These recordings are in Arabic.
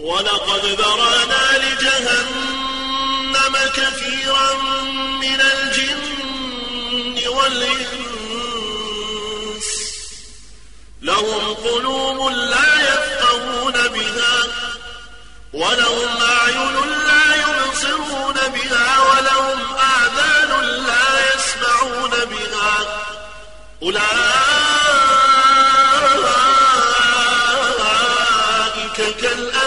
ولقد ذرأنا لجهنم كثيرا من الجن والإنس. لهم قلوب لا يفقهون بها ولهم أعين لا يبصرون بها ولهم آذان لا يسمعون بها. أولئك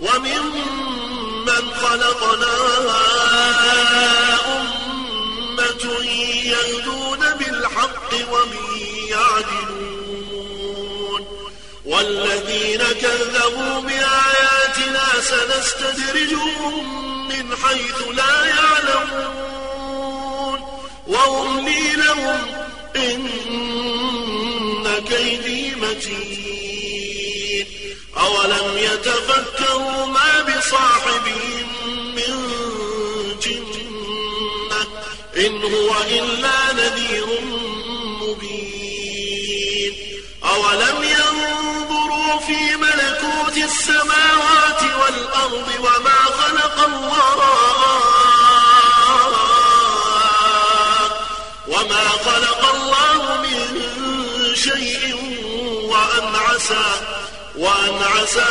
وممن خلقنا أمة يهدون بالحق ومن يعدلون والذين كذبوا بآياتنا سنستدرجهم من حيث لا يعلمون وأملي لهم إن كيدي متين أولم يتفكروا إن هو إلا نذير مبين. أولم ينظروا في ملكوت السماوات والأرض وما خلق الله وما خلق الله من شيء وأن عسى وأن عسى